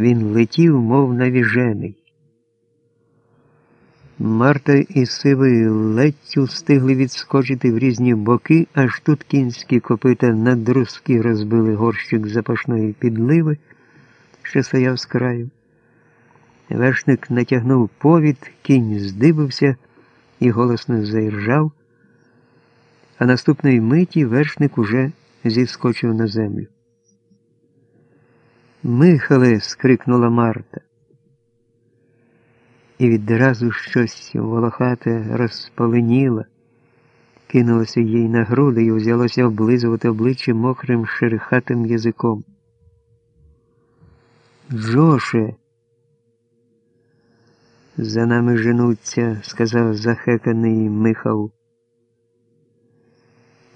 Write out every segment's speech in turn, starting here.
Він летів, мов навіжений. Марта і сивий ледь встигли відскочити в різні боки, аж тут кінські копита на друзки розбили горщик запашної підливи, що стояв з краю. Вершник натягнув повід, кінь здибився і голосно заіржав, а наступної миті вершник уже зіскочив на землю. Михале. скрикнула Марта. І відразу щось волохате розпаленіло, кинулося їй на груди і взялося облизувати обличчя мокрим шерихатим язиком. Джоше. За нами женуться, сказав захеканий Михал.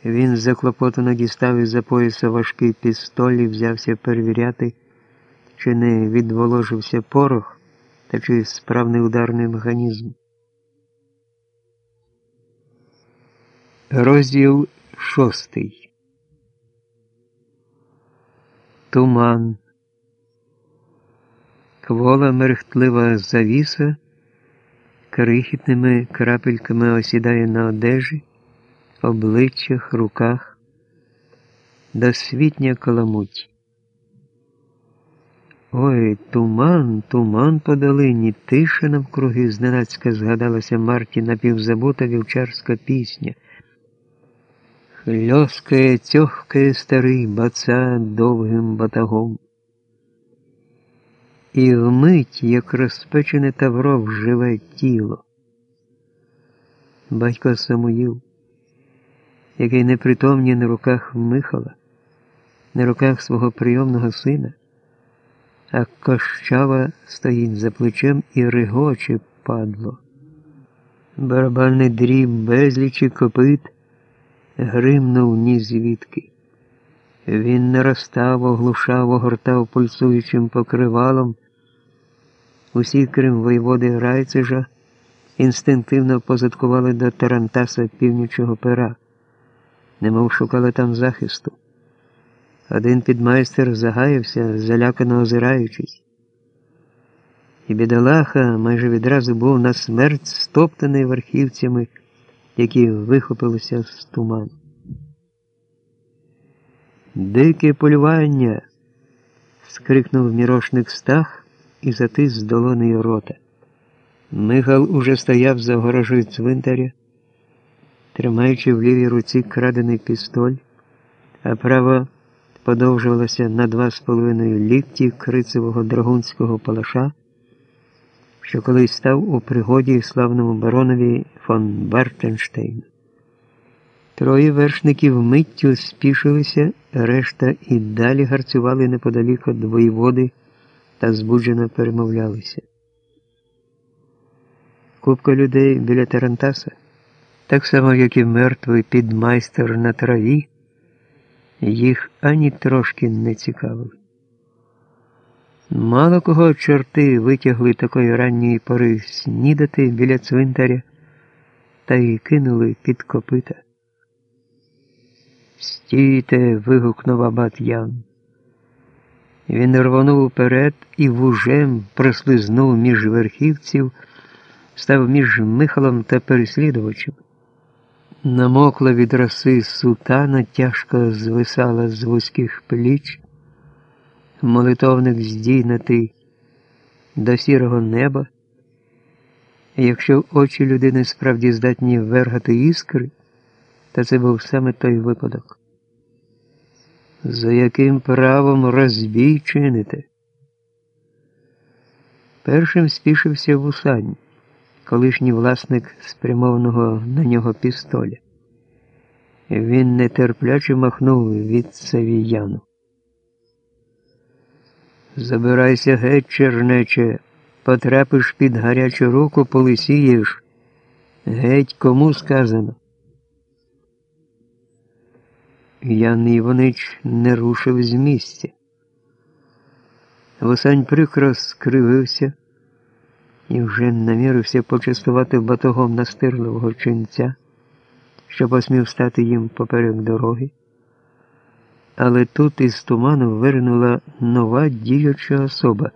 Він заклопотано дістав із за пояса важкий пістоль і взявся перевіряти, чи не відволожився порох та чи справний ударний механізм. Розділ шостий. Туман. Квола мерехтлива завіса крихітними крапельками осідає на одежі, обличчях, руках, досвітня каламуть. Ой, туман, туман по долині, тиша навкруги, зненацька згадалася Марті напівзабута вівчарська пісня. Хльоскає, тьохкає старий баца довгим батагом. І вмить, як розпечене тавро вживе тіло. Батько Самуїл, який непритомні на руках Михала, на руках свого прийомного сина а кощава стоїть за плечем і ригоче падло. Барабанний дріб безлічі копит гримнув ні звідки. Він наростав, оглушав, огортав пульсуючим покривалом. Усі, крім воєводи Райцежа, інстинктивно позадкували до Тарантаса північого пера, немов шукали там захисту. Один підмайстер загаявся, залякано озираючись. І бідолаха майже відразу був на смерть стоптаний верхівцями, які вихопилися з туману. Дике полювання. скрикнув мірошник стах і затис з долонею рота. Михал уже стояв за горожою цвинтаря, тримаючи в лівій руці крадений пістоль, а право подовжувалася на два з половиною лікті крицевого драгунського палаша, що колись став у пригоді славному баронові фон Бартенштейну. Троє вершників миттю спішилися, решта і далі гарцювали неподалік від воєводи та збуджено перемовлялися. Купка людей біля Тарантаса, так само, як і мертвий підмайстер на траві їх ані трошки не цікавили. Мало кого чорти витягли такої ранньої пори снідати біля цвинтаря та й кинули під копита. Стійте. вигукнув абат Ян. Він рвонув уперед і вужем прослизнув між верхівців, став між Михалом та переслідувачем. Намокла від роси сутана тяжко звисала з вузьких пліч, молитовник здійнатий до сірого неба. Якщо очі людини справді здатні вергати іскри, то це був саме той випадок. За яким правом розбій чините? Першим спішився вусань колишній власник спрямованого на нього пістоля. Він нетерпляче махнув від Савіяну. Забирайся геть, чернече, потрапиш під гарячу руку, полисієш. Геть кому сказано. Ян Іванич не рушив з місця. Восань прикро скривився і вже намірився почастувати батогом настирливого чинця, що посмів стати їм поперек дороги. Але тут із туману вирнула нова діюча особа.